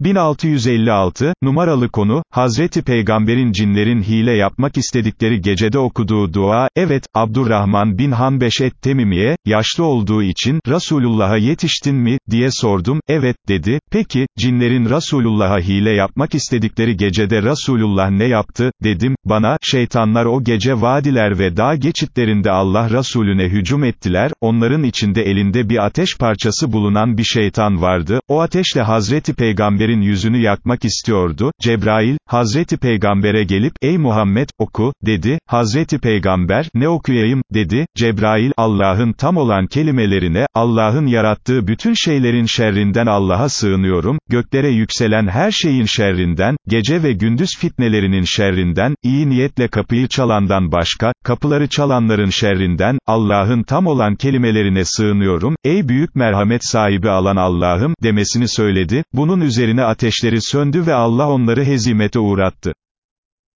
1656, numaralı konu, Hazreti Peygamberin cinlerin hile yapmak istedikleri gecede okuduğu dua, evet, Abdurrahman bin Hanbeş et-Temimiye, yaşlı olduğu için, Resulullah'a yetiştin mi, diye sordum, evet, dedi, peki, cinlerin Resulullah'a hile yapmak istedikleri gecede Resulullah ne yaptı, dedim, bana, şeytanlar o gece vadiler ve dağ geçitlerinde Allah Resulüne hücum ettiler, onların içinde elinde bir ateş parçası bulunan bir şeytan vardı, o ateşle Hazreti Peygamber Peygamberin yüzünü yakmak istiyordu, Cebrail, Hazreti Peygamber'e gelip, ey Muhammed, oku, dedi, Hazreti Peygamber, ne okuyayım, dedi, Cebrail, Allah'ın tam olan kelimelerine, Allah'ın yarattığı bütün şeylerin şerrinden Allah'a sığınıyorum, göklere yükselen her şeyin şerrinden, gece ve gündüz fitnelerinin şerrinden, iyi niyetle kapıyı çalandan başka, kapıları çalanların şerrinden, Allah'ın tam olan kelimelerine sığınıyorum, ey büyük merhamet sahibi alan Allah'ım, demesini söyledi, bunun üzerine ateşleri söndü ve Allah onları hezimete uğrattı.